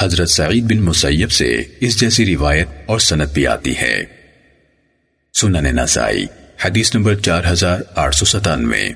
حضرت سعید بن مسیب سے اس جیسی روایت اور سنت بھی آتی ہے۔ سنن نسائی، حدیث نمبر چار ہزار آٹھ سو ستانوے۔